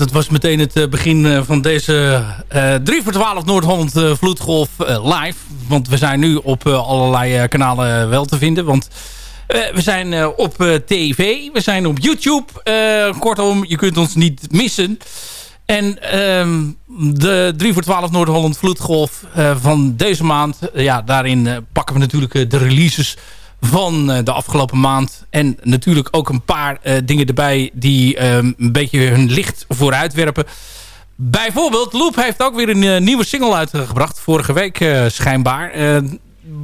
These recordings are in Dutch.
Dat was meteen het eh, begin eh, van deze eh 3 voor 12 Noord-Holland Vloedgolf live. Want we zijn nu op allerlei kanalen wel te vinden. Want we zijn op tv, we zijn op YouTube. Kortom, je kunt ons niet missen. En ehm, de 3 voor 12 Noord-Holland Vloedgolf van deze maand... ja, daarin pakken we natuurlijk de releases van eh, de afgelopen maand. En natuurlijk ook een paar eh, dingen erbij die ehm, een beetje hun licht vooruitwerpen. Bijvoorbeeld, Loop heeft ook weer een eh, nieuwe single uitgebracht. Vorige week schijnbaar.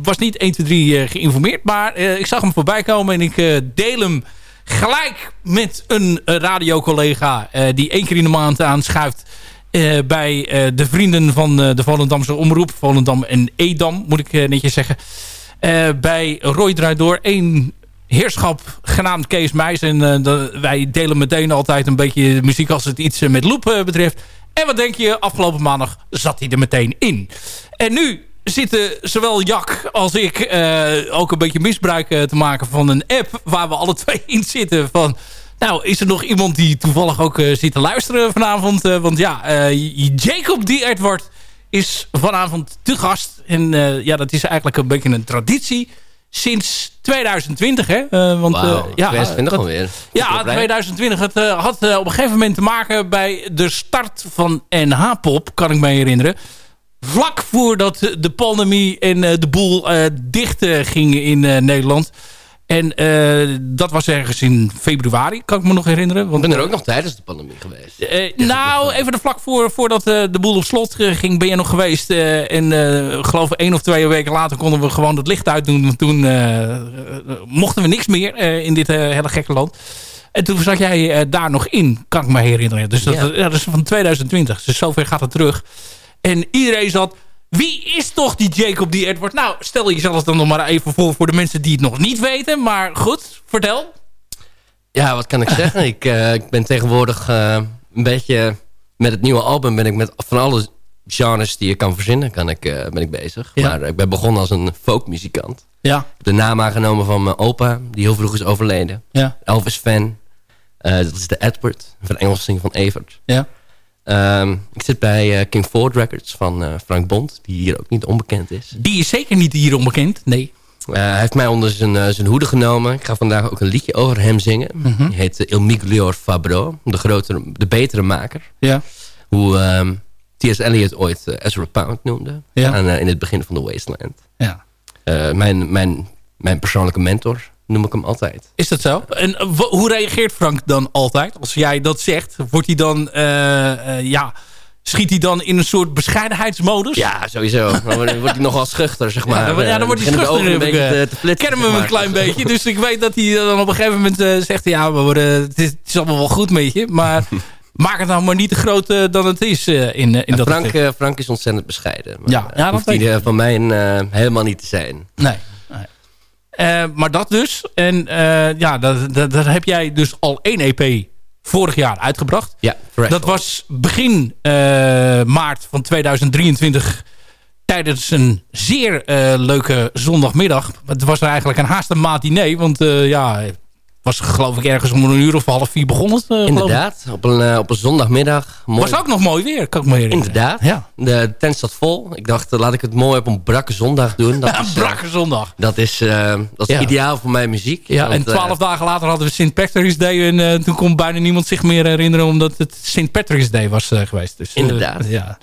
Was niet 1, 2, 3 eh, geïnformeerd. Maar ik zag hem voorbij komen en ik deel hem gelijk met een eh, radiocollega... die één keer in de maand aanschuift... bij de vrienden van de Volendamse Omroep. Volendam en Edam, moet ik netjes zeggen. Eh, bij Roy Draait Door één heerschap genaamd Kees Meijs. En eh, wij delen meteen altijd een beetje muziek als het iets eh, met Loop betreft. En wat denk je? Afgelopen maandag zat hij er meteen in. En nu zitten zowel Jack als ik ook een beetje misbruik te maken van een app... waar we alle twee in zitten van... Nou, is er nog iemand die toevallig ook zit te luisteren vanavond? Want ja, Jacob D. Edward is vanavond te gast. En eh, ja, dat is eigenlijk een beetje een traditie sinds 2020. Hè? Eh, want, eh, ja, 2020 dat- alweer. ja, 2020. Het had op een gegeven moment te maken bij de start van NH-pop, kan ik me herinneren. Vlak voordat de pandemie en de boel dicht eh, ging in Nederland. En eh, dat was ergens in februari, kan ik me nog herinneren. Ik Want, ben er ook nog tijdens de pandemie geweest. eh, nou, even de vlak voor, voordat eh, de boel op slot ging, ben je nog geweest. en eh, ik geloof één of twee weken later konden we gewoon het licht uitdoen. Want toen mochten we niks meer in dit hele gekke land. En toen zat jij daar nog in, kan ik me herinneren. Dus dat, Ja. ja, dat is van 2020. Dus zover gaat het terug. En iedereen zat... Wie is toch die Jacob die Edward? Nou, stel jezelf dan nog maar even voor voor de mensen die het nog niet weten. Maar goed, vertel. Ja, wat kan ik zeggen? ik, eh, ik ben tegenwoordig eh, een beetje... Met het nieuwe album ben ik met van alle genres die je kan verzinnen... Kan ik, eh, ben ik bezig. Ja. Maar ik ben begonnen als een folkmuzikant. Ja, Ik heb de naam aangenomen van mijn opa, die heel vroeg is overleden. ja, Elvis-fan. Eh, dat is de Edward, van Engelsing van Evert. ja. Ehm, ik zit bij eh, King Ford Records van eh, Frank Bond, die hier ook niet onbekend is. Die is zeker niet hier onbekend. Nee. Eh, hij heeft mij onder zijn, zijn hoede genomen. Ik ga vandaag ook een liedje over hem zingen. Mhm. Die heet Il Miglior Fabro, de, grotere, de betere maker. Ja. Hoe ehm, T.S. Eliot ooit Ezra Pound noemde. Ja. aan, in het begin van The Wasteland. ja. Mijn, mijn, mijn persoonlijke mentor noem ik hem altijd. Is dat zo? En eh, hoe reageert Frank dan altijd? Als jij dat zegt, wordt hij dan... eh, eh, ja, schiet hij dan in een soort bescheidenheidsmodus? Ja, sowieso. Dan wordt hij nogal schuchter, zeg maar. Ja, dan, ja, dan wordt hij schuchter. een heb ik, beetje te, te flitsen, kennen we hem zeg een klein beetje. Dus ik weet dat hij dan op een gegeven moment zegt... Ja, we worden, het, is, het is allemaal wel goed met je. Maar maak het nou maar niet te groot dan het is eh, in, in dat Frank, Frank is ontzettend bescheiden. Maar, Ja, ja, dat hoeft hij van mij helemaal niet te zijn. Nee. Eh, maar dat dus. En eh, ja, dat, dat, dat heb jij dus al één EP vorig jaar uitgebracht. Ja, correct. Dat was begin eh, maart van 2023 tijdens een zeer leuke zondagmiddag. Het was eigenlijk een haast een matinee, want ja, was geloof ik ergens om een uur of half vier begonnen. het, eh. Inderdaad, op een, eh, op een zondagmiddag. Mooi. Was ook nog mooi weer, kan ik me herinneren. Inderdaad. Ja. De tent zat vol. Ik dacht, eh, laat ik het mooi op een brakke zondag doen. Dat Een brakke zondag. dat is, dat is Ja. ideaal voor mijn muziek. Ja, Want, en twaalf dagen later hadden we St. Patrick's Day. En toen kon bijna niemand zich meer herinneren... omdat het St. Patrick's Day was geweest. Dus, Inderdaad. ja.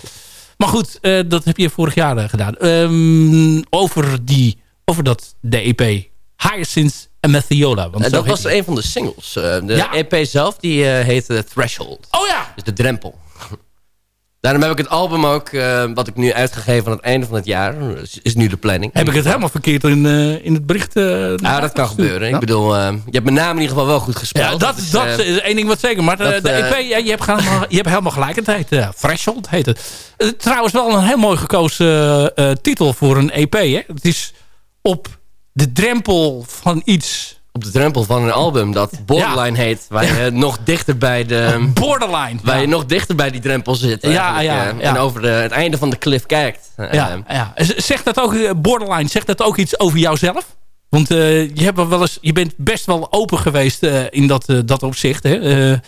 Maar goed, dat heb je vorig jaar gedaan. Ehm, over, die, over dat, de EP Hyacinth en Mathiola. Want eh, dat was die. een van de singles. Eh, de Ja. EP zelf, die eh, heette Threshold. Oh ja! Dus de drempel. Daarom heb ik het album ook, wat ik nu uitgegeven aan het einde van het jaar, is, is nu de planning. Heb ik het helemaal verkeerd in, in het bericht Nou, dat kan gebeuren. Ik bedoel, je hebt mijn naam in ieder geval wel goed gespeeld. Ja, dat, is, dat is één ding wat zeker. Maar de, dat, de EP, ja, je, hebt helemaal, je hebt helemaal gelijk. Het heet Threshold, heet het. Trouwens wel een heel mooi gekozen titel voor een EP. Hè? Het is op de drempel van iets op de drempel van een album dat Borderline heet. Waar je nog dichter bij de... borderline. Waar je nog dichter bij die drempel zit. Ja, eh, ja. En over de, het einde van de cliff kijkt. Eh, ja, ja. Zegt dat ook, eh, borderline, zegt dat ook iets over jouzelf? Want eh, je, hebt wel eens, je bent best wel open geweest eh, in dat, eh, dat opzicht. Hè?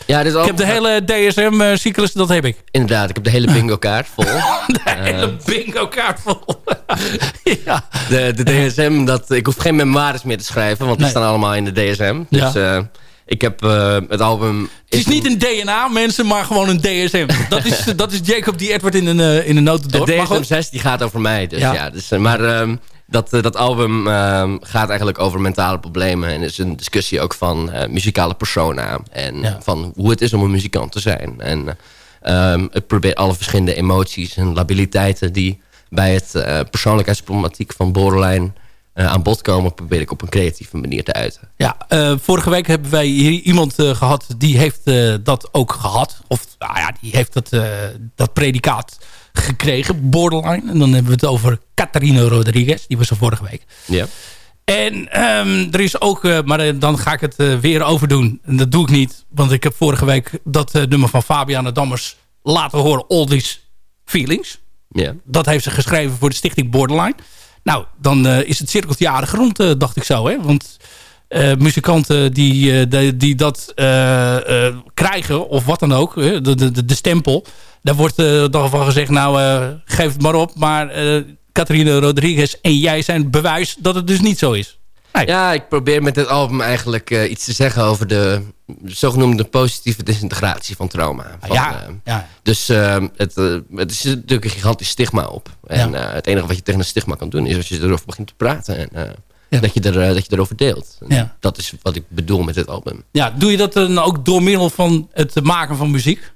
Ja, dit is ik heb de hele DSM-cyclus, dat heb ik. Inderdaad, ik heb de hele bingo kaart vol. De hele bingo kaart vol. ja. De, de DSM, dat, ik hoef geen memoires meer te schrijven, want die Nee. staan allemaal in de DSM. Ja. Dus eh, ik heb het album... Het is niet een DNA, mensen, maar gewoon een DSM. Dat is, dat is Jacob die Edward in een, in een notendop. Maar DSM goed. 6 die gaat over mij. Dus Ja. ja. dus, maar ehm, dat, eh, dat album ehm, gaat eigenlijk over mentale problemen. En is een discussie ook van eh, muzikale persona. En Ja. van hoe het is om een muzikant te zijn. En ehm het probeert alle verschillende emoties en labiliteiten... die bij het eh, persoonlijkheidsproblematiek van borderline aan bod komen... probeer ik op een creatieve manier te uiten. Ja, vorige week hebben wij hier iemand eh, gehad die heeft dat ook gehad. Of nou ja, die heeft dat, dat predicaat gekregen, borderline. En dan hebben we het over Catarina Rodriguez, die was er vorige week. Ja. En ehm, er is ook, eh, maar eh, dan ga ik het eh, weer overdoen. En dat doe ik niet, want ik heb vorige week dat nummer van Fabiana Dammers laten horen, All These Feelings. Ja. Dat heeft ze geschreven voor de stichting Borderline. Nou, dan is het cirkeltje aardig rond, dacht ik zo. Hè? Want muzikanten die, eh, die, die dat eh, eh, krijgen, of wat dan ook, de, de, de stempel... daar wordt eh, dan van gezegd, nou, eh, geef het maar op. Maar eh Catharina Rodriguez en jij zijn bewijs dat het dus niet zo is. Nee. Ja, ik probeer met dit album eigenlijk eh, iets te zeggen over de zogenoemde positieve disintegratie van trauma. Van, ja, eh, ja, dus eh, het, eh, het is natuurlijk een gigantisch stigma op. En Ja. eh, het enige wat je tegen een stigma kan doen is als je erover begint te praten. En eh, Ja. dat, je er, eh, dat je erover deelt. Ja. Dat is wat ik bedoel met dit album. ja, doe je dat dan ook door middel van het maken van muziek?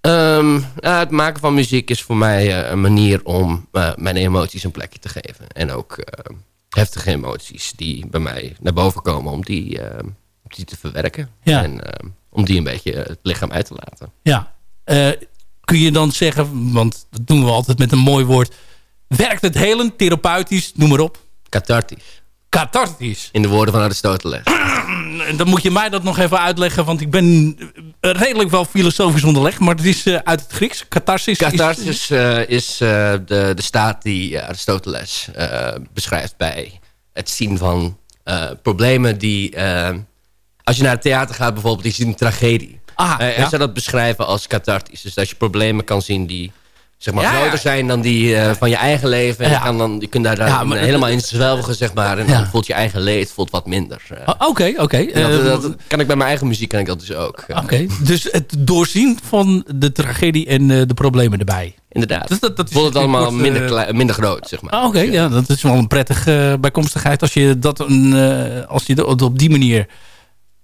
Ehm, ja, het maken van muziek is voor mij eh, een manier om eh, mijn emoties een plekje te geven. En ook eh, heftige emoties die bij mij naar boven komen om die, eh, om die te verwerken. Ja. En eh, om die een beetje het lichaam uit te laten. Ja. Eh, kun je dan zeggen, want dat doen we altijd met een mooi woord... werkt het helen, therapeutisch, noem maar op, Cathartisch. Cathartisch? In de woorden van Aristoteles. En dan moet je mij dat nog even uitleggen, want ik ben eh, redelijk wel filosofisch onderlegd... maar het is eh, uit het Grieks. Catharsis is- Catharsis eh, is eh, de, de staat die Aristoteles beschrijft bij het zien van problemen die... als je naar het theater gaat bijvoorbeeld, je ziet een tragedie. Ah, Hij ja. zou dat beschrijven als cathartisch. Dus dat je problemen kan zien die zeg maar, Ja, groter zijn dan die eh, van je eigen leven. En Ja. je, kan dan, je kunt daar dan Ja, maar- helemaal in zwelgen, zeg maar. En dan voelt je eigen leed voelt wat minder. Eh, Ah, Oké, oké. dat, Eh, dat kan ik bij mijn eigen muziek kan ik dat dus ook. Oké, dus het doorzien van de tragedie en de problemen erbij. Inderdaad. Dus dat- dat is voelt het allemaal minder, minder groot, zeg maar. Ah, Oké, ja, dat is wel een prettige bijkomstigheid als je dat een, als je dat op die manier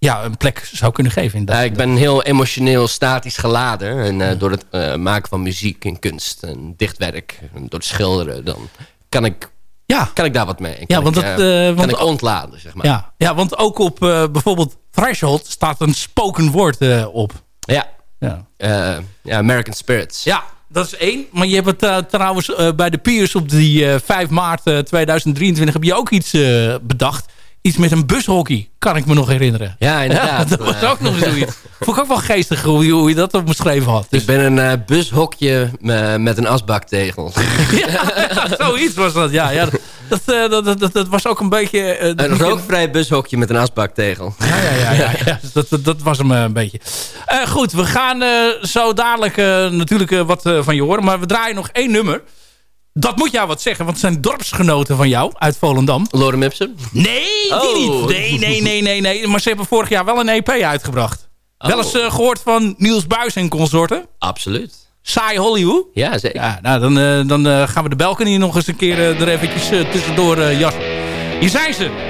ja, een plek zou kunnen geven. In dat, Ja, ik ben heel emotioneel statisch geladen. En eh, door het eh, maken van muziek en kunst en dichtwerk, en door het schilderen, dan kan ik, ja, kan ik daar wat mee. Ja, kan want ik, dat, eh, eh, want- kan ik ontladen, zeg maar. ja, ja, want ook op bijvoorbeeld Threshold staat een spoken word eh, op. Ja, Ja. ja American Spirits. ja, dat is één. Maar je hebt het trouwens bij de Piers op die eh, 5 maart eh, 2023 heb je ook iets bedacht. Iets met een bushockey, kan ik me nog herinneren. Ja, inderdaad. Ja, dat was ook nog zoiets. Vond ik ook wel geestig hoe je, hoe je dat omschreven had. Dus, Ik ben een eh, bushokje eh, met een asbaktegel. ja, zoiets was dat. Ja, ja, dat, eh, dat, dat, dat, dat was ook een beetje... een rookvrij bushokje met een asbaktegel. Ja, ja, ja, ja, ja. Dus Dat, dat, was hem een beetje. Goed, we gaan zo dadelijk natuurlijk wat van je horen. Maar we draaien nog één nummer. Dat moet jou wat zeggen, want het zijn dorpsgenoten van jou uit Volendam. Lorem Ipsum? Nee, die Oh. niet. Nee, nee, nee, nee, nee. Maar ze hebben vorig jaar wel een EP uitgebracht. Wel eens eh, gehoord van Niels Buis en consorten? Absoluut. Saai Hollywood? Ja, zeker. Ja, nou, dan, eh, dan eh, gaan we de balcony nog eens een keer er eventjes tussendoor jassen. Hier zijn ze.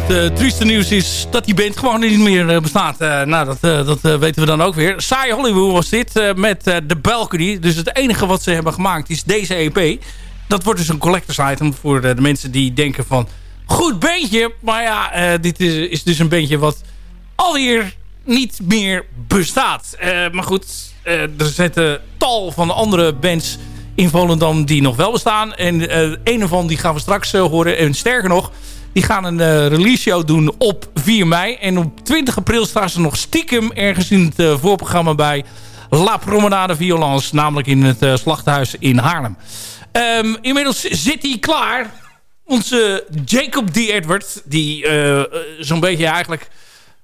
Het eh, trieste nieuws is dat die band gewoon niet meer eh, bestaat. Eh, nou, dat, dat weten we dan ook weer. Saai Hollywood was dit met The Balcony. Dus het enige wat ze hebben gemaakt is deze EP. Dat wordt dus een collectors item voor de mensen die denken van... Goed bandje, maar ja, dit is, is dus een bandje wat alweer niet meer bestaat. Maar goed, eh, er zitten tal van andere bands in Volendam die nog wel bestaan. En eh een ervan die gaan we straks horen. En sterker nog, die gaan een eh, release show doen op 4 mei. En op 20 april staan ze nog stiekem ergens in het eh, voorprogramma bij La Promenade Violence. Namelijk in het eh, slachthuis in Haarlem. Ehm, inmiddels zit hij klaar. Onze Jacob D. Edward. Die zo'n beetje eigenlijk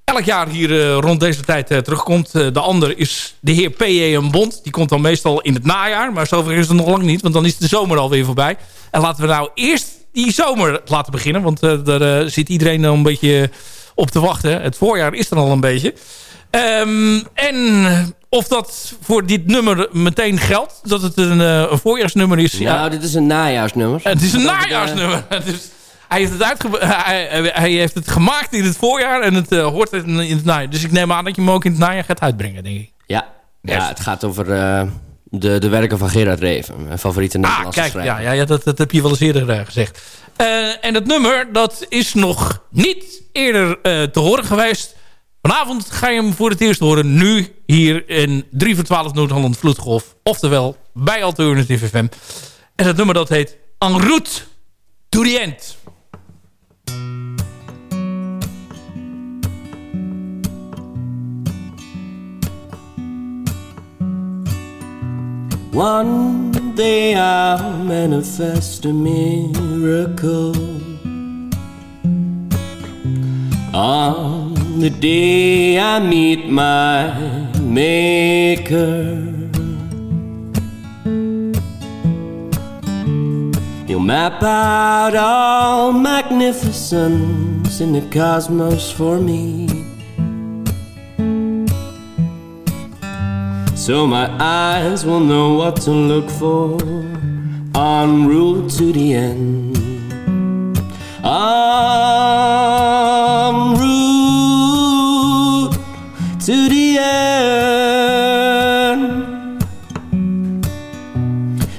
elk jaar hier rond deze tijd terugkomt. De ander is de heer P.J. Bond. Die komt dan meestal in het najaar. Maar zover is het nog lang niet. Want dan is de zomer alweer voorbij. En laten we nou eerst die zomer laten beginnen. Want eh, daar eh, zit iedereen dan een beetje op te wachten. Het voorjaar is er al een beetje. Ehm, en of dat voor dit nummer meteen geldt. Dat het een, eh, een voorjaarsnummer is. ja, Nou, dit is een najaarsnummer. het is een Dat het, najaarsnummer. Dus hij, heeft het uitge hij, hij- heeft het gemaakt in het voorjaar en het hoort in, in het najaar. Dus ik neem aan dat je hem ook in het najaar gaat uitbrengen, denk ik. Ja, ja het gaat over de, de werken van Gerard Reven. Mijn favoriete Ah, Nederlandse kijk, schrijver. ja, ja, ja, dat, dat heb je wel eens eerder eh, gezegd. Eh, en het nummer, dat is nog niet eerder eh, te horen geweest. Vanavond ga je hem voor het eerst horen. Nu hier in 3 voor 12 Noord-Holland Vloedgolf. Oftewel bij Alternative FM. En het nummer dat heet En route to the end. One day I'll manifest a miracle. On the day I meet my maker. You'll map out all magnificence in the cosmos for me. So my eyes will know what to look for en route to the end. En route to the end.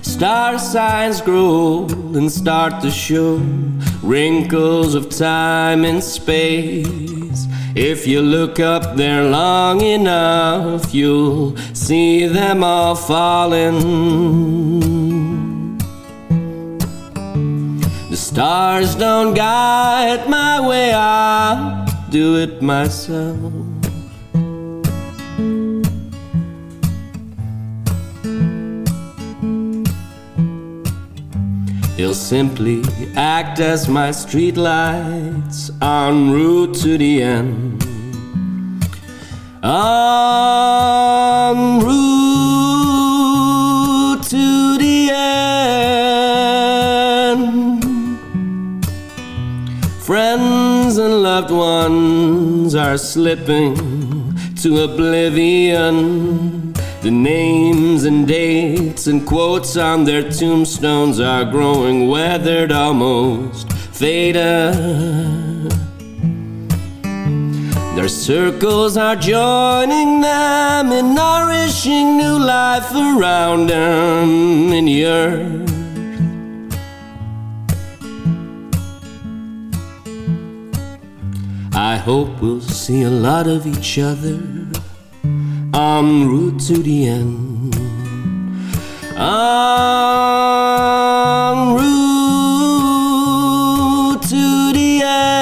Star signs grow and start to show wrinkles of time and space If you look up there long enough, you'll see them all falling. The stars don't guide my way, I do it myself. They'll simply act as my streetlights en route to the end. En route to the end. Friends and loved ones are slipping to oblivion. The names and dates and quotes on their tombstones are growing weathered, almost faded. Their circles are joining them in nourishing new life around them in the earth. I hope we'll see a lot of each other en route to the end. En route to the end.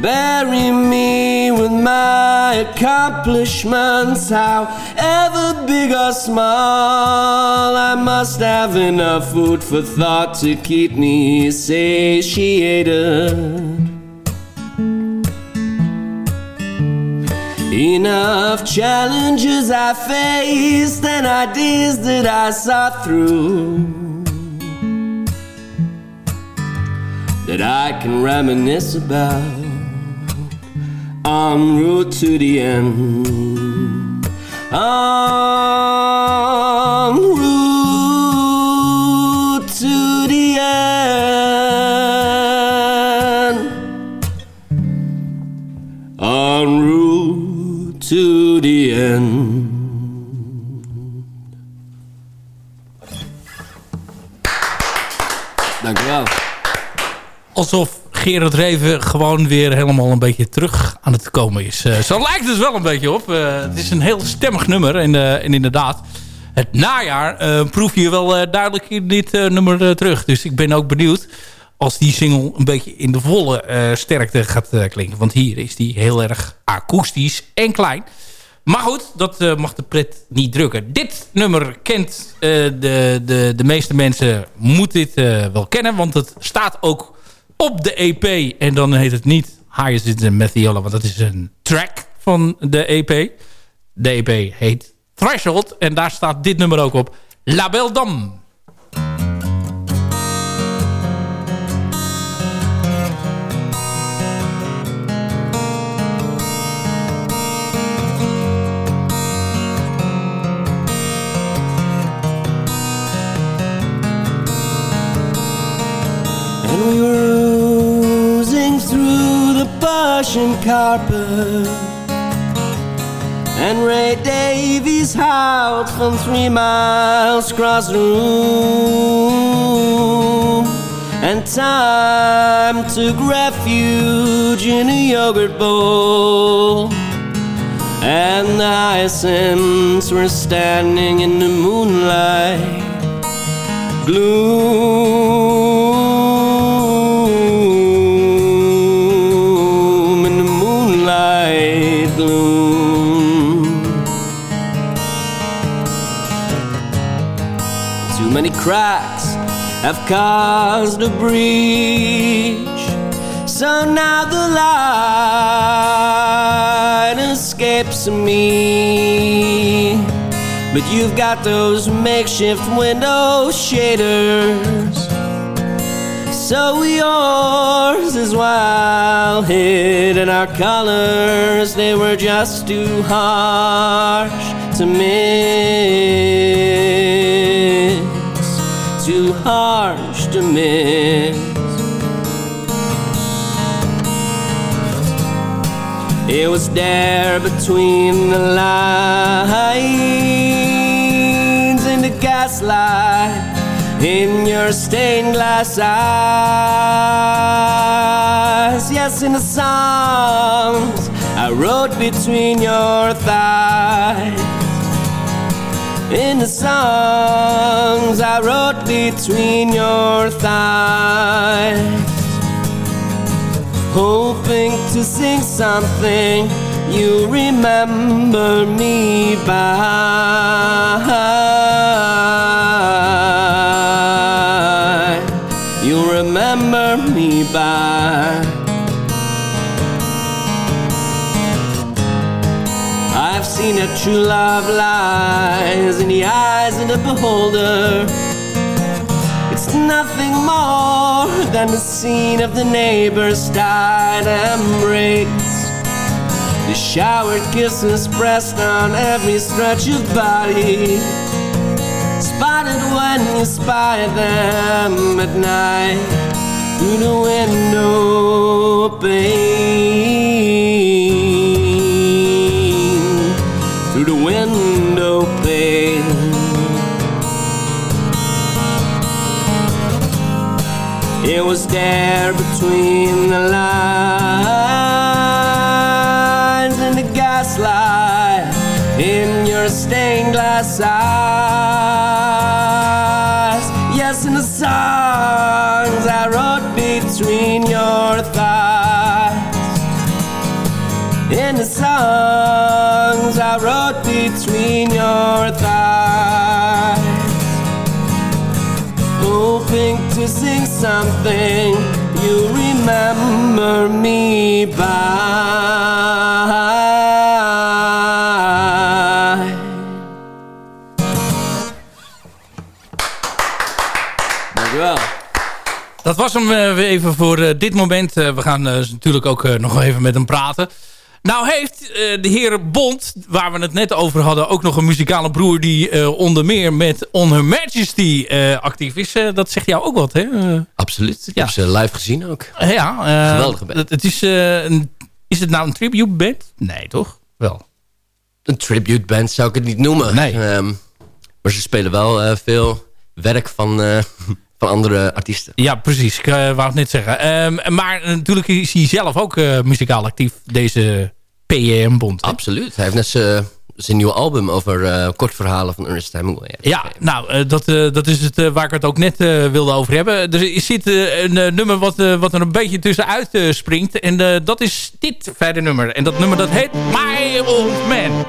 Bury me with my accomplishments, however big or small. I must have enough food for thought to keep me satiated. Enough challenges I faced and ideas that I saw through that I can reminisce about en route to the end. En Alsof Gerard Reven gewoon weer helemaal een beetje terug aan het komen is. Eh, zo lijkt het wel een beetje op. Eh, het is een heel stemmig nummer. En, eh, en inderdaad, het najaar proef je wel duidelijk in dit nummer terug. Dus ik ben ook benieuwd als die single een beetje in de volle sterkte gaat klinken. Want hier is die heel erg akoestisch en klein. Maar goed, dat eh, mag de pret niet drukken. Dit nummer kent eh, de, de, de meeste mensen, moet dit eh, wel kennen. Want het staat ook op de EP. En dan heet het niet Hyacinth en Methiola, want dat is een track van de EP. De EP heet Threshold en daar staat dit nummer ook op. La Belle. Oozing through the Persian carpet. And Ray Davies howled from three miles across the room. And time took refuge in a yogurt bowl. And the hyacinths were standing in the moonlight gloom cracks have caused a breach, so now the light escapes me. But you've got those makeshift window shaders. So yours is wild hid and our colors, they were just too harsh to miss. Too harsh to miss. It was there between the lines in the gaslight in your stained glass eyes. Yes, in the songs I wrote between your thighs. In the songs I wrote between your thighs. Hoping to sing something you remember me by. You remember me by. I've seen that true love lies in the eyes of the beholder. Nothing more than the scene of the neighbor's tired embrace. The showered kisses pressed on every stretch of body. Spotted when you spy them at night through the window pane. Through the window It was there between the lines and the gaslight in your stained glass eyes. Yes, in the songs I wrote between your something you remember me by. Dankjewel. Dat was hem eh, weer even voor eh, dit moment. Eh, we gaan natuurlijk ook nog even met hem praten. Nou heeft eh, de heer Bond, waar we het net over hadden... ook nog een muzikale broer die eh, onder meer met On Her Majesty eh, actief is. Dat zegt jou ook wat, hè? Absoluut. Ik Ja. heb ze live gezien ook. ja. Geweldige band. Het, is, een, is het nou een tribute band? Nee, toch? Wel. Een tribute band zou ik het niet noemen. Nee. Ehm, maar ze spelen wel veel werk van, van andere artiesten. Ja, precies. Ik eh, wou het net zeggen. Ehm, maar natuurlijk is hij zelf ook eh, muzikaal actief, deze PM-bond. Absoluut. Hij heeft net zijn zijn nieuwe album over eh kortverhalen van Ernest Hemingway. Ja, nou, eh, dat, eh, dat is het eh, waar ik het ook net eh, wilde over hebben. Er zit eh, een eh, nummer wat, eh, wat er een beetje tussenuit eh, springt. En eh, dat is dit verder nummer. En dat nummer dat heet My Old Man.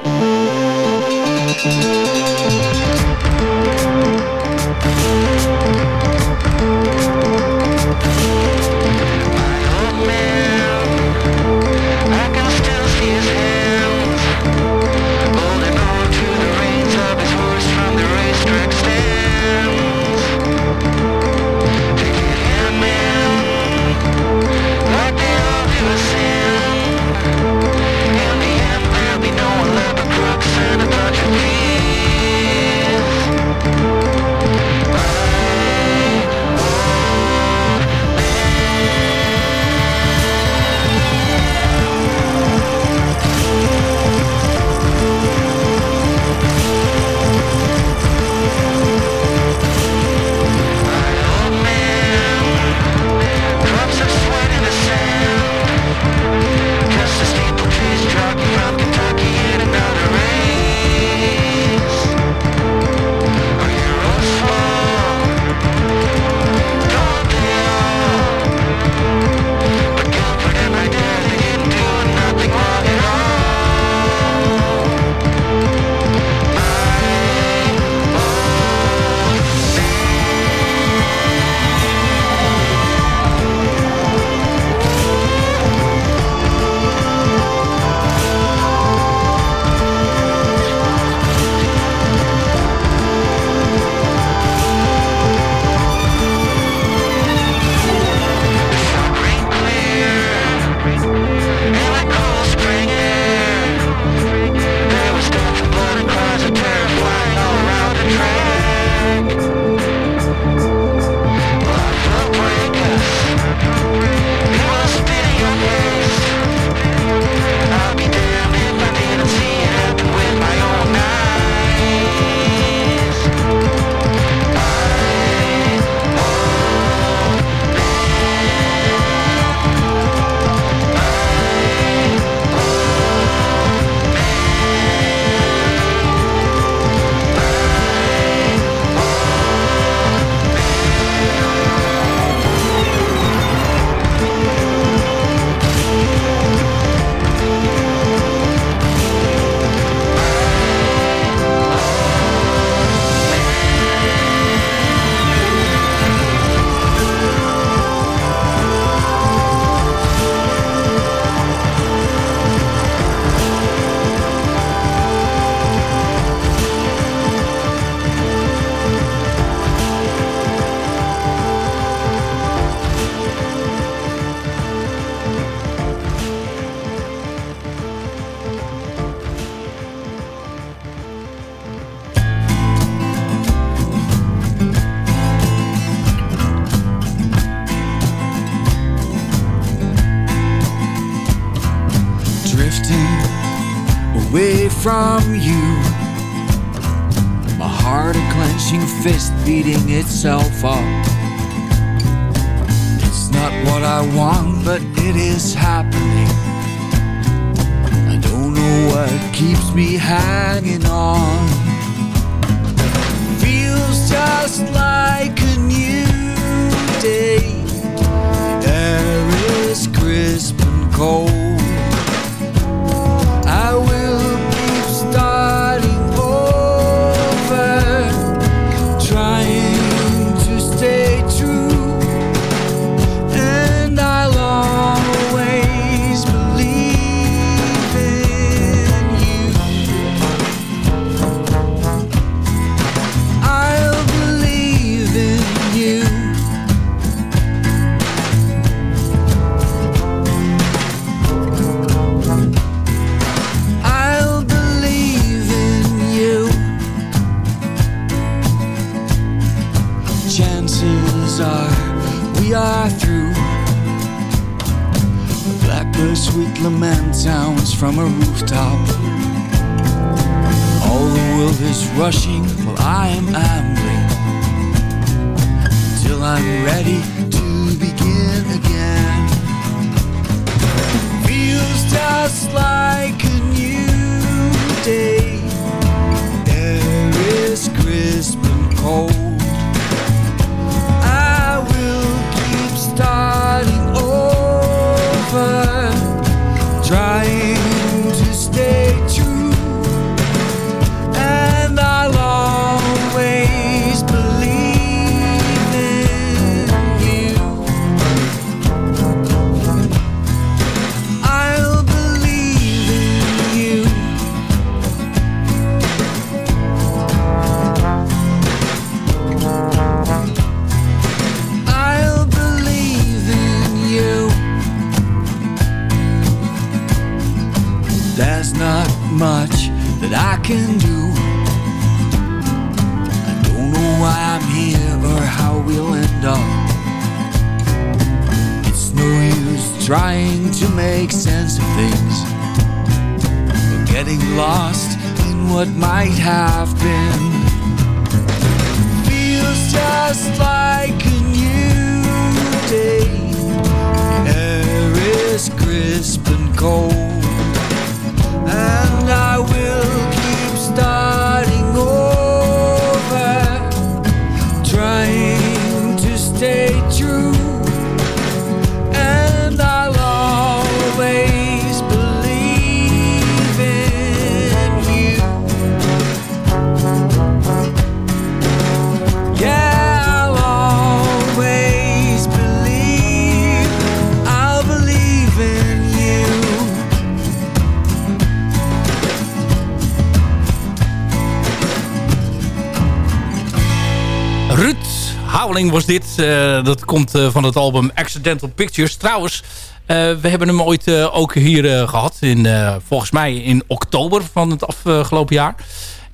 Was dit. Eh, dat komt eh, van het album Accidental Pictures. Trouwens, eh, we hebben hem ooit ook hier eh, gehad. In, volgens mij in oktober van het afgelopen jaar.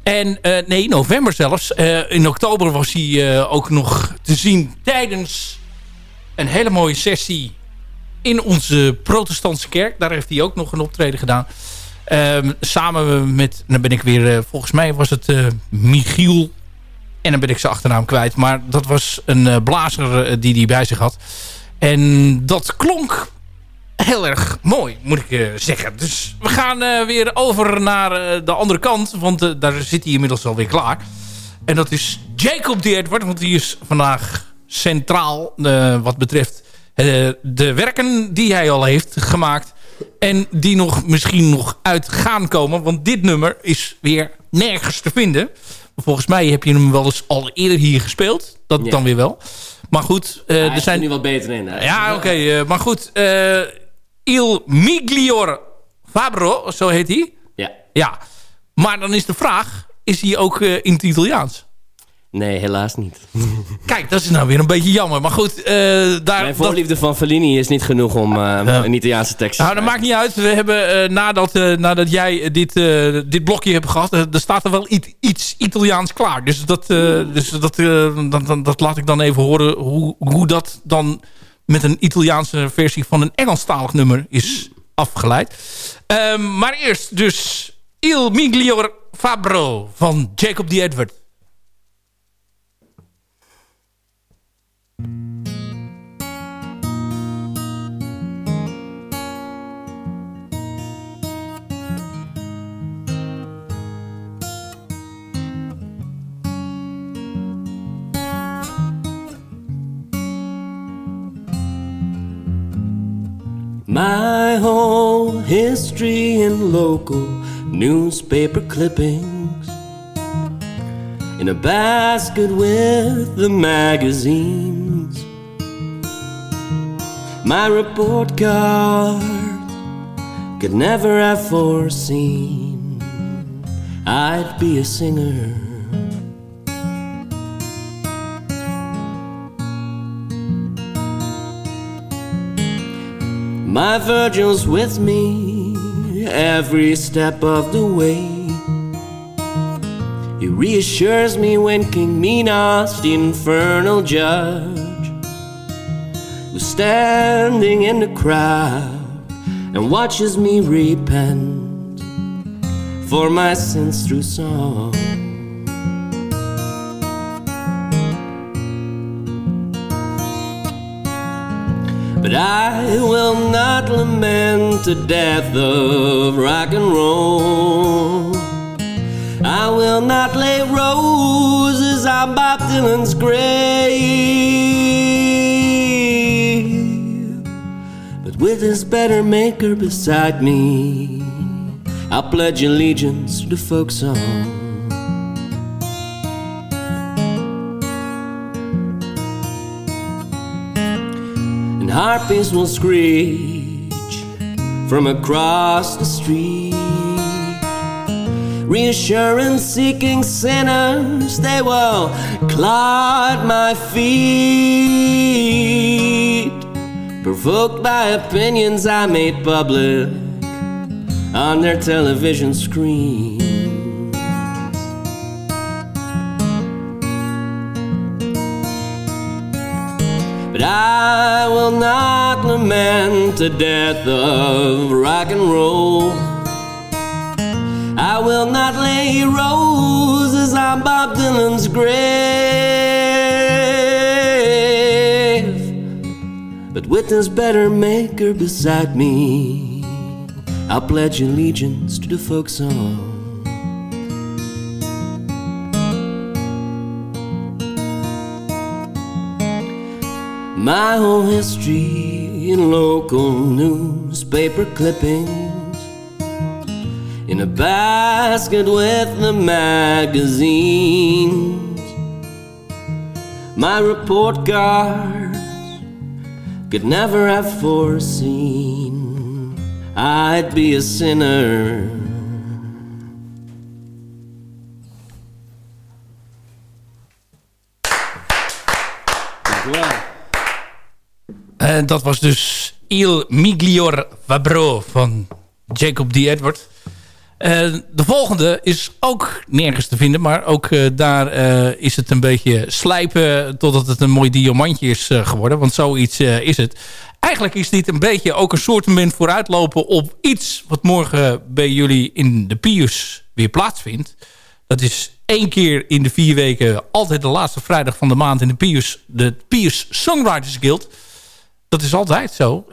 En nee, november zelfs. In oktober was hij ook nog te zien tijdens een hele mooie sessie in onze protestantse kerk. Daar heeft hij ook nog een optreden gedaan. Ehm, samen met, dan ben ik weer, volgens mij was het eh, Michiel en dan ben ik zijn achternaam kwijt. Maar dat was een eh, blazer eh, die hij bij zich had. En dat klonk heel erg mooi, moet ik eh, zeggen. Dus we gaan weer over naar de andere kant. Want daar zit hij inmiddels alweer klaar. En dat is Jacob de Edward. Want die is vandaag centraal wat betreft de werken die hij al heeft gemaakt. En die nog misschien nog uit gaan komen. Want dit nummer is weer nergens te vinden. Volgens mij heb je hem wel eens al eerder hier gespeeld. Dat Ja. dan weer wel. Maar goed, eh, Hij er er zijn... nu wat beter in. hè. Ja, oké. eh, maar goed. eh, Il Miglior Fabro, zo heet hij. Ja. Ja. Maar dan is de vraag, is hij ook in het Italiaans? Nee, helaas niet. Kijk, dat is nou weer een beetje jammer. Maar goed, eh, daar... Mijn dat- voorliefde van Fellini is niet genoeg om eh, een Italiaanse tekst te Nou, dat maakt niet uit. We hebben, eh, nadat, nadat jij dit, dit blokje hebt gehad... eh, er staat er wel iets, iets Italiaans klaar. Dus, dat, dus dat, dat, dat, dat laat ik dan even horen... Hoe, hoe dat dan met een Italiaanse versie van een Engelstalig nummer is afgeleid. Ehm, maar eerst dus Il Miglior Fabro van Jacob D. Edward. My whole history in local newspaper clippings in a basket with the magazines. My report cards could never have foreseen I'd be a singer. My Virgil's with me every step of the way. He reassures me when King Minos, the infernal judge, was standing in the crowd and watches me repent for my sins through song. But I will not lament the death of rock and roll. I will not lay roses on Bob Dylan's grave. With his better maker beside me, I'll pledge allegiance to the folk song. and harpies will screech from across the street. Reassurance seeking sinners, they will clod my feet. Provoked by opinions I made public on their television screen. But I will not lament the death of rock and roll. I will not lay roses on Bob Dylan's grave. But with this better maker beside me, I'll pledge allegiance to the folk song. My whole history in local newspaper clippings in a basket with the magazines. My report cards could never have foreseen I'd be a sinner. En dat was dus Il Miglior Fabro van Jacob D. Edward. Eh, de volgende is ook nergens te vinden. Maar ook eh, daar eh, is het een beetje slijpen totdat het een mooi diamantje is geworden. Want zoiets is het. Eigenlijk is dit een beetje ook een soort moment vooruitlopen op iets wat morgen bij jullie in de Pius weer plaatsvindt. Dat is één keer in de vier weken, altijd de laatste vrijdag van de maand in de Pius, de Pius Songwriters Guild. Dat is altijd zo.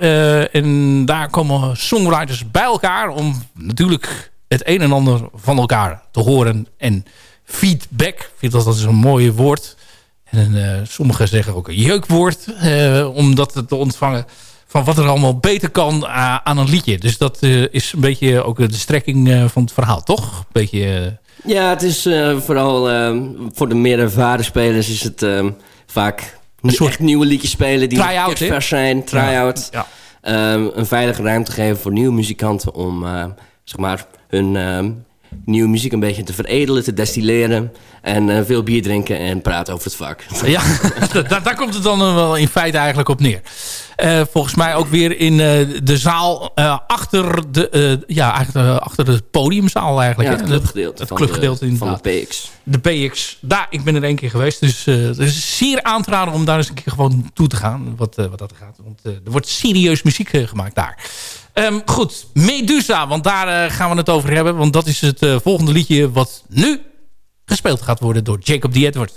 En daar komen songwriters bij elkaar om natuurlijk het een en ander van elkaar te horen. En feedback, ik vind dat dat is een mooi woord. En eh, sommigen zeggen ook een jeukwoord. eh, om dat te ontvangen van wat er allemaal beter kan eh, aan een liedje. Dus dat is een beetje ook de strekking van het verhaal, toch? Een beetje... Ja, het is vooral voor de meer ervaren spelers is het vaak Een soort echt nieuwe liedjes spelen die vers zijn, try-out. Ja. Ehm, een veilige ruimte geven voor nieuwe muzikanten om zeg maar hun ehm, nieuwe muziek een beetje te veredelen, te destilleren en eh, veel bier drinken en praten over het vak. Ja, daar, daar komt het dan wel in feite eigenlijk op neer. Eh, volgens mij ook weer in eh, de zaal eh, achter, de, eh, ja, eigenlijk, eh, achter de podiumzaal eigenlijk. Ja, het clubgedeelte Het van clubgedeelte de, van inderdaad. de PX. De PX. Daar, ik ben er één keer geweest. Dus eh, het is zeer aan te raden om daar eens een keer gewoon toe te gaan. Wat, eh, wat dat gaat. Want eh, er wordt serieus muziek eh, gemaakt daar. Ehm, goed, Medusa, want daar eh, gaan we het over hebben. Want dat is het eh, volgende liedje wat nu gespeeld gaat worden door Jacob D. Edward.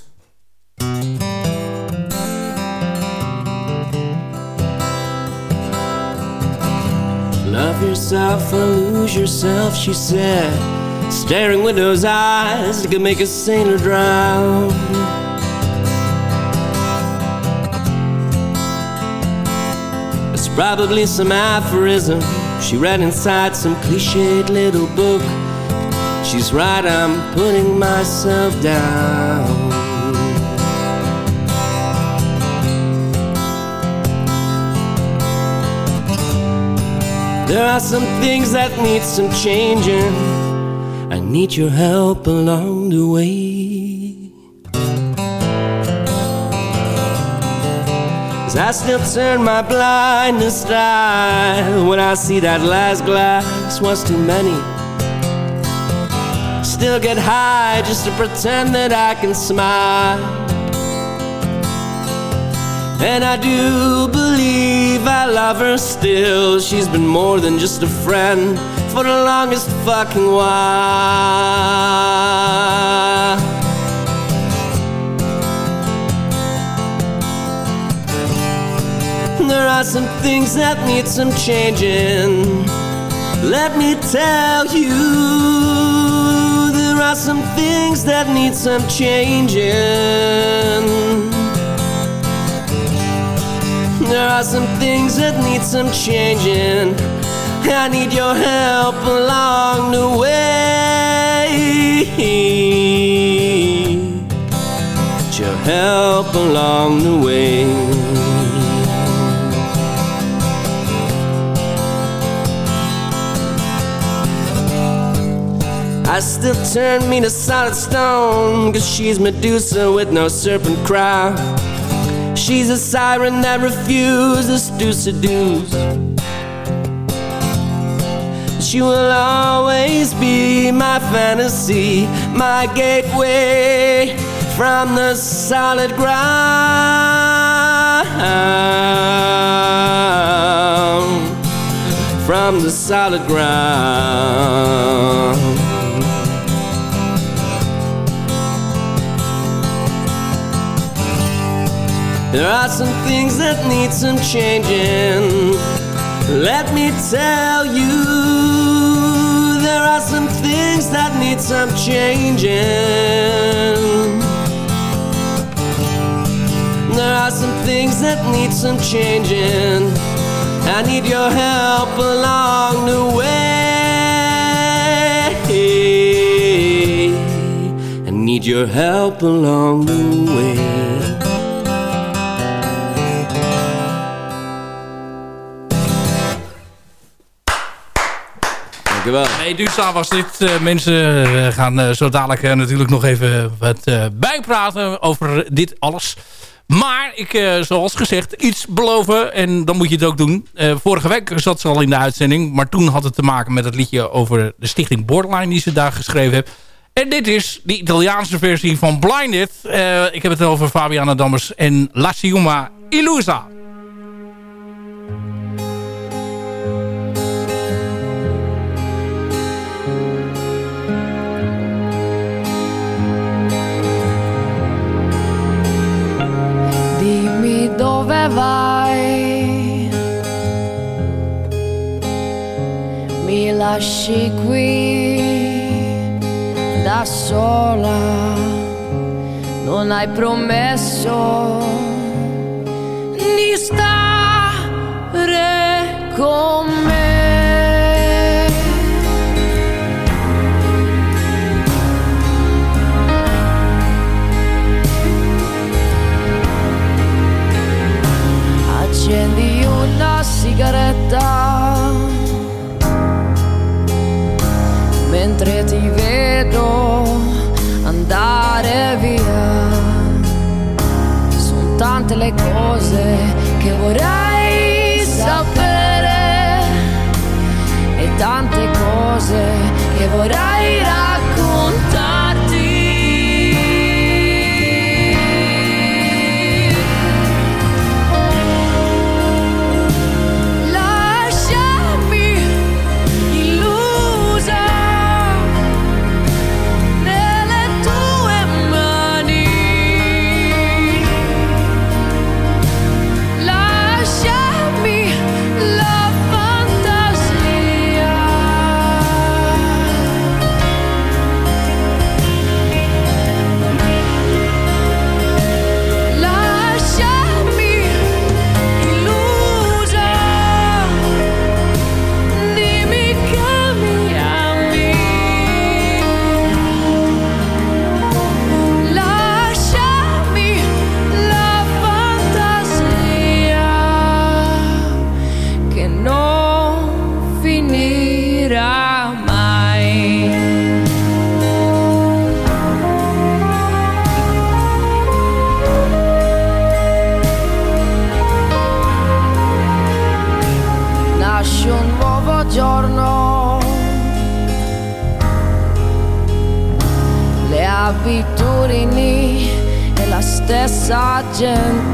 Love yourself or lose yourself, she said. Staring with those eyes that could make a sailor drown. Probably some aphorism she read inside some cliched little book. She's right, I'm putting myself down. There are some things that need some changing. I need your help along the way. As I still turn my blindness eye when I see that last glass was too many. Still get high just to pretend that I can smile. And I do believe I love her still. She's been more than just a friend for the longest fucking while. There are some things that need some changing. Let me tell you, there are some things that need some changing. There are some things that need some changing. I need your help along the way. Your help along the way. I still turn me to solid stone, cause she's Medusa with no serpent crown. She's a siren that refuses to seduce. She will always be my fantasy, my gateway from the solid ground. From the solid ground. There are some things that need some changing. Let me tell you, there are some things that need some changing. There are some things that need some changing. I need your help along the way. I need your help along the way. Dankjewel. Medusa was dit. Eh, mensen we gaan eh, zo dadelijk eh, natuurlijk nog even wat bijpraten over dit alles. Maar ik, zoals gezegd, iets beloven en dan moet je het ook doen. Vorige week zat ze al in de uitzending, maar toen had het te maken met het liedje over de stichting Borderline die ze daar geschreven heeft. En dit is de Italiaanse versie van Blinded. Ik heb het over Fabiana Dammers en La Ciuma Illusa. Lasci qui da sola, non hai promesso di stare con me. Accendi una sigaretta le cose che vorrei sapere e tante cose che vorrei raccontarti. 见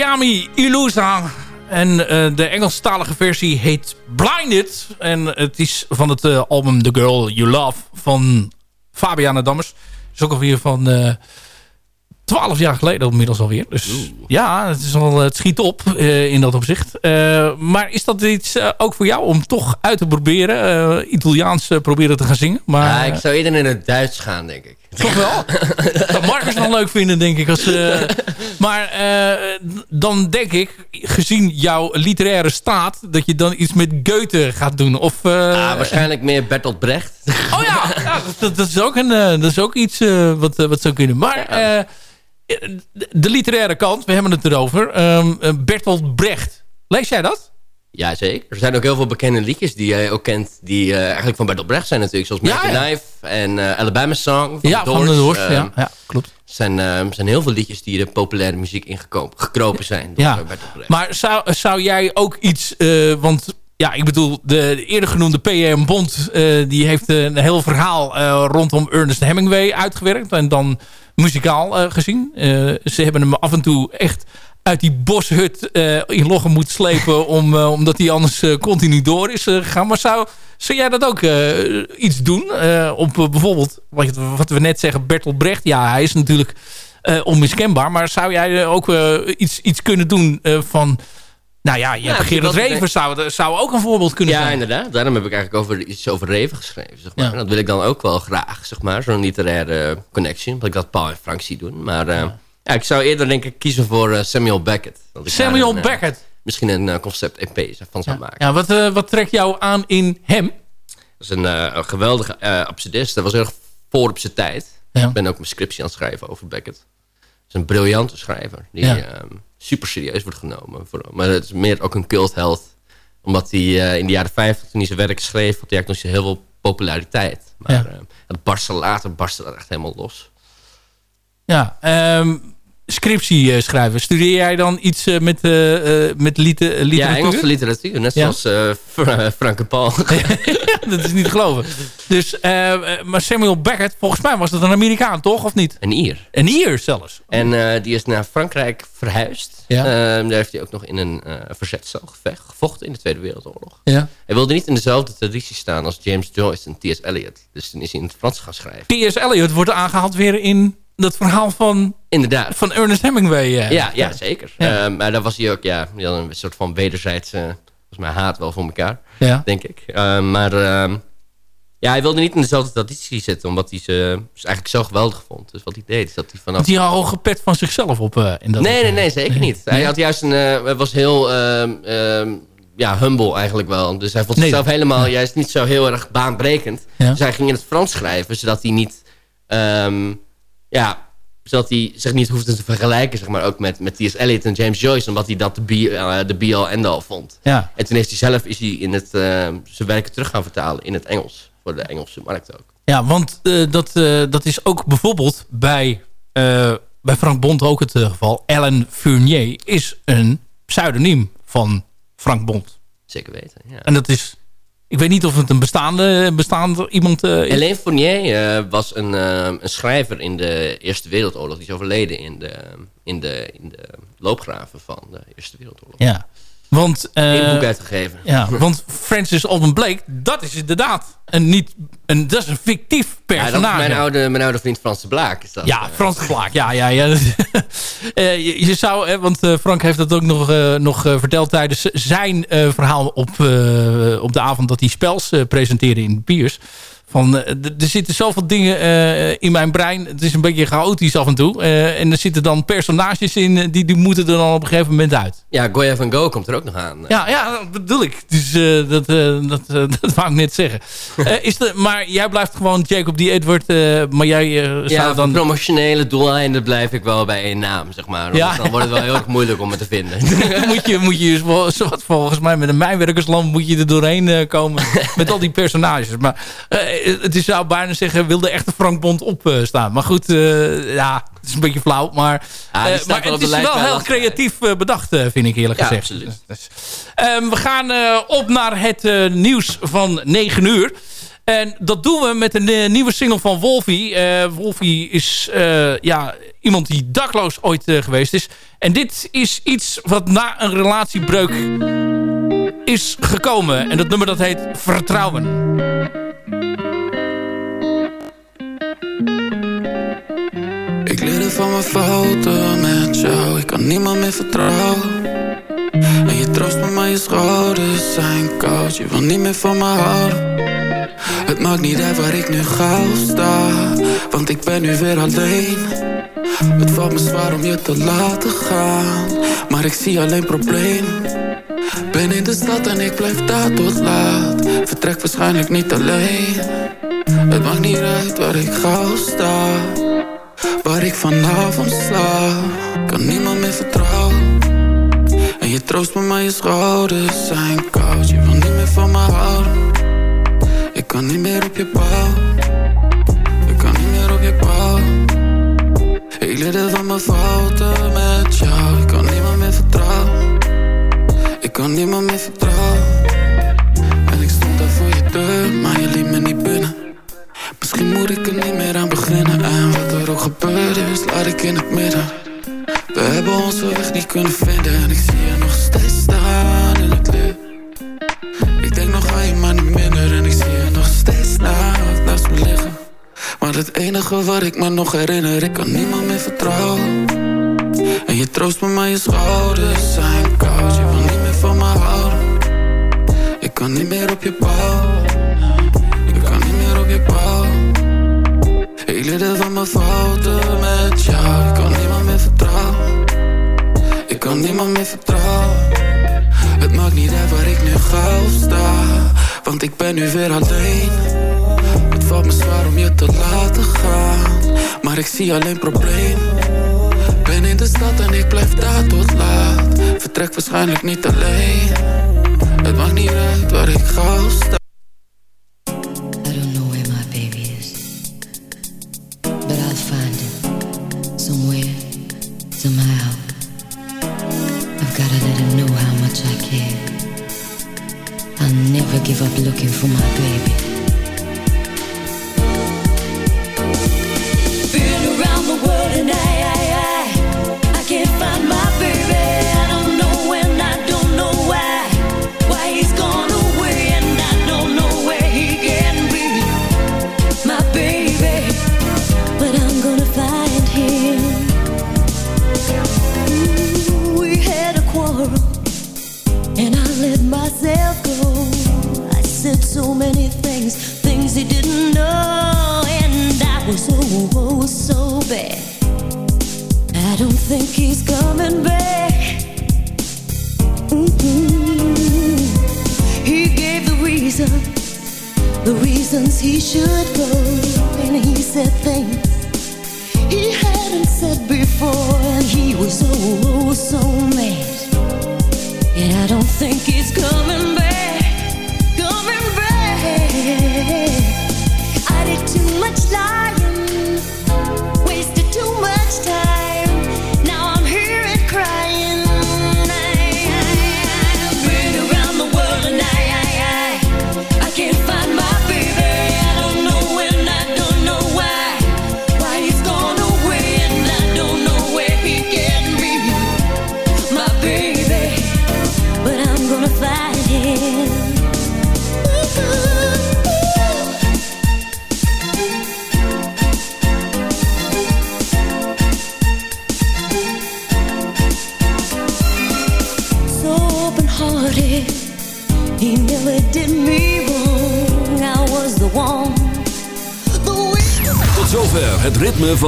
Lasciami Illusa. En eh, de Engelstalige versie heet Blinded. En het is van het eh, album The Girl You Love van Fabiana Dammers. is ook alweer van 12 jaar geleden inmiddels alweer. Dus ja, het, is al, het schiet op eh, in dat opzicht. Eh, maar is dat iets eh, ook voor jou om toch uit te proberen? Italiaans proberen te gaan zingen? Maar, Ja, ik zou eerder in het Duits gaan, denk ik. Toch wel? dat Marcus wel leuk vinden, denk ik. Als, maar dan denk ik, gezien jouw literaire staat... dat je dan iets met Goethe gaat doen. Of, Ah, waarschijnlijk meer Bertolt Brecht. Oh ja, ja dat, dat is ook, een, dat is ook iets wat, wat zou kunnen. Maar de literaire kant, we hebben het erover. Ehm, eh, Bertolt Brecht. Lees jij dat? Ja, zeker. Er zijn ook heel veel bekende liedjes die jij ook kent... die eh, eigenlijk van Bertolt Brecht zijn natuurlijk. Zoals Ja, American ja. Knife en eh, Alabama Song van ja, van de Doors. Ehm, ja, ja, klopt. Er zijn, eh, er zijn heel veel liedjes die de populaire muziek ingekropen gekropen zijn door Ja. Bertolt Brecht. Maar zou, zou jij ook iets... want ja, ik bedoel, de eerder genoemde PM Bond... die heeft een heel verhaal rondom Ernest Hemingway uitgewerkt. En dan muzikaal eh, gezien. Eh, ze hebben hem af en toe echt uit die boshut eh, in Lochem moeten slepen... om, omdat hij anders continu door is gegaan. Maar zou, zou jij dat ook iets doen? Op bijvoorbeeld, wat, wat we net zeggen, Bertolt Brecht. Ja, hij is natuurlijk onmiskenbaar. Maar zou jij ook iets, iets kunnen doen van... Nou ja, je Ja, hebt Gerard dat- Reven zou, zou ook een voorbeeld kunnen Ja, zijn. inderdaad. Daarom heb ik eigenlijk over, iets over Reven geschreven. Zeg maar. Ja. Dat wil ik dan ook wel graag, zeg maar. Zo'n literaire connectie. Omdat ik dat Paul en Frank zie doen. Maar eh, ja. ik zou eerder denk ik kiezen voor eh, Samuel Beckett. Dat Samuel een, eh, Beckett. Misschien een concept-EP van zou maken. Ja, wat, wat trekt jou aan in hem? Dat is een, een geweldige absurdist. Dat was heel erg voor op zijn tijd. Ja. Ik ben ook mijn scriptie aan het schrijven over Beckett. Het is een briljante schrijver. Die Ja. Super serieus wordt genomen. Maar het is meer ook een cultheld. Omdat hij eh, in de jaren 50, toen hij zijn werk schreef... had hij eigenlijk nog niet zo heel veel populariteit. Maar Ja. eh, het barstte later barstte dat echt helemaal los. Ja, ehm, scriptie eh, schrijven. Studeer jij dan iets eh, met, eh, met lite- literatuur? Ja, Engelse literatuur. Net Ja. zoals eh, Fra- Frank en Paul. dat is niet te geloven. Dus, maar Samuel Beckett, volgens mij was dat een Amerikaan, toch? Of niet? Een Ier. Een Ier zelfs. En die is naar Frankrijk verhuisd. Ja. Daar heeft hij ook nog in een gevecht- gevochten in de Tweede Wereldoorlog. Ja. Hij wilde niet in dezelfde traditie staan als James Joyce en T.S. Eliot. Dus toen is hij in het Frans gaan schrijven. T.S. Eliot wordt aangehaald weer in dat verhaal van, Inderdaad. van Ernest Hemingway. eh. Ja, ja zeker. Ja. Ehm, maar daar was hij ook, ja, die hadden een soort van wederzijds, eh, volgens mij haat wel voor elkaar, Ja. denk ik. Ehm, maar ehm, ja, hij wilde niet in dezelfde traditie zitten, omdat hij ze dus eigenlijk zo geweldig vond. Dus wat hij deed, is dat hij vanaf... Had hij een hoge pet van zichzelf op eh, in dat Nee, nee, nee, zeker niet. Hij had juist een, hij was heel, ja, humble eigenlijk wel. Dus hij vond Nee. zichzelf helemaal juist niet zo heel erg baanbrekend. Ja. Dus hij ging in het Frans schrijven, zodat hij niet, ehm, ja, zodat hij zich niet hoefde te vergelijken, zeg maar, ook met, met T.S. Eliot en James Joyce, omdat hij dat de be- eh, de be-all end-all vond. Ja. En toen heeft hij zelf is hij in het, ehm, zijn werken terug gaan vertalen in het Engels, voor de Engelse markt ook. Ja, want eh, dat, dat is ook bijvoorbeeld bij, bij Frank Bond ook het geval. Ellen Fournier is een pseudoniem van Frank Bond. Zeker weten, ja. En dat is... Ik weet niet of het een bestaande, bestaande iemand eh, is. Hélène Fournier eh, was een, eh, een schrijver in de Eerste Wereldoorlog. Die is overleden in de, in de, in de loopgraven van de Eerste Wereldoorlog. Ja. Want, Eén boek uitgegeven. Ja, want Francis Alban Blake, dat is inderdaad een niet... Een, dat is een fictief Ja, personage. mijn oude, mijn oude vriend Frans de Blaak. Is dat, Ja, eh, Frans de Blaak. Ja, ja, ja. Eh, je, je zou, hè, want Frank heeft dat ook nog, nog verteld tijdens zijn verhaal op, op de avond dat hij spels presenteerde in Piers. Van, eh, er zitten zoveel dingen eh, in mijn brein. Het is een beetje chaotisch af en toe. Eh, en er zitten dan personages in, die, die moeten er dan op een gegeven moment uit. Ja, Goya van Go komt er ook nog aan. Ja, ja dat bedoel ik. Dus dat, dat, dat wou ik net zeggen. Is de, maar jij blijft gewoon Jacob die Edward. maar jij Ja, dan... promotionele doeleinden blijf ik wel bij één naam, zeg maar. Ja. Dan wordt het wel heel erg moeilijk om me te vinden. Dan moet je, moet je dus wat volgens mij met een mijnwerkersland moet je er doorheen komen met al die personages. Maar het is, zou bijna zeggen, wil de echte Frank Bond opstaan. maar goed, eh, ja, het is een beetje flauw. Maar, Ah, eh, maar wel het de is wel heel creatief eh, bedacht, eh, vind ik eerlijk Ja, gezegd. absoluut. Dus, ehm, we gaan eh, op naar het eh, nieuws van 9 uur. En dat doen we met een eh, nieuwe single van Wolfie. Eh Wolfie is eh, ja, iemand die dakloos ooit eh, geweest is. En dit is iets wat na een relatiebreuk is gekomen. En dat nummer dat heet Vertrouwen. Ik leerde van mijn fouten met jou. Ik kan niemand meer vertrouwen. En je troost me, maar je schouders zijn koud. Je wil niet meer van me houden. Het maakt niet uit waar ik nu ga sta. Want ik ben nu weer alleen. Het valt me zwaar om je te laten gaan. Maar ik zie alleen problemen. Ben in de stad en ik blijf daar tot laat. Vertrek waarschijnlijk niet alleen. Het maakt niet uit waar ik ga sta. Waar ik vanavond slaap. Kan niemand meer vertrouwen. En je troost me, maar je schouders zijn koud. Je wil niet meer van me houden. Kan niet meer op je bouwen. Ik kan niet meer op je bouwen. Ik leerde van mijn fouten met jou. Ik kan niemand meer vertrouwen. Ik kan niemand meer vertrouwen. En ik stond daar voor je deur, maar je liet me niet binnen. Misschien moet ik er niet meer aan beginnen. En wat er ook gebeurd is, laat ik in het midden. We hebben onze weg niet kunnen vinden. En ik zie je nog steeds staan Maar het enige wat ik me nog herinner, ik kan niemand meer vertrouwen. En je troost me, maar je schouders zijn koud. Je wil niet meer van me houden. Ik kan niet meer op je bouwen. Ik kan niet meer op je bouwen. Ik leerde van mijn fouten met jou. Ik kan niemand meer vertrouwen. Ik kan niemand meer vertrouwen. Het maakt niet uit waar ik nu ga of sta. Want ik ben nu weer alleen. Valt me zwaar om je te laten gaan. Maar ik zie alleen problemen. Ben in de stad en ik blijf daar tot laat. Vertrek waarschijnlijk niet alleen. Het maakt niet uit waar ik ga of sta. I don't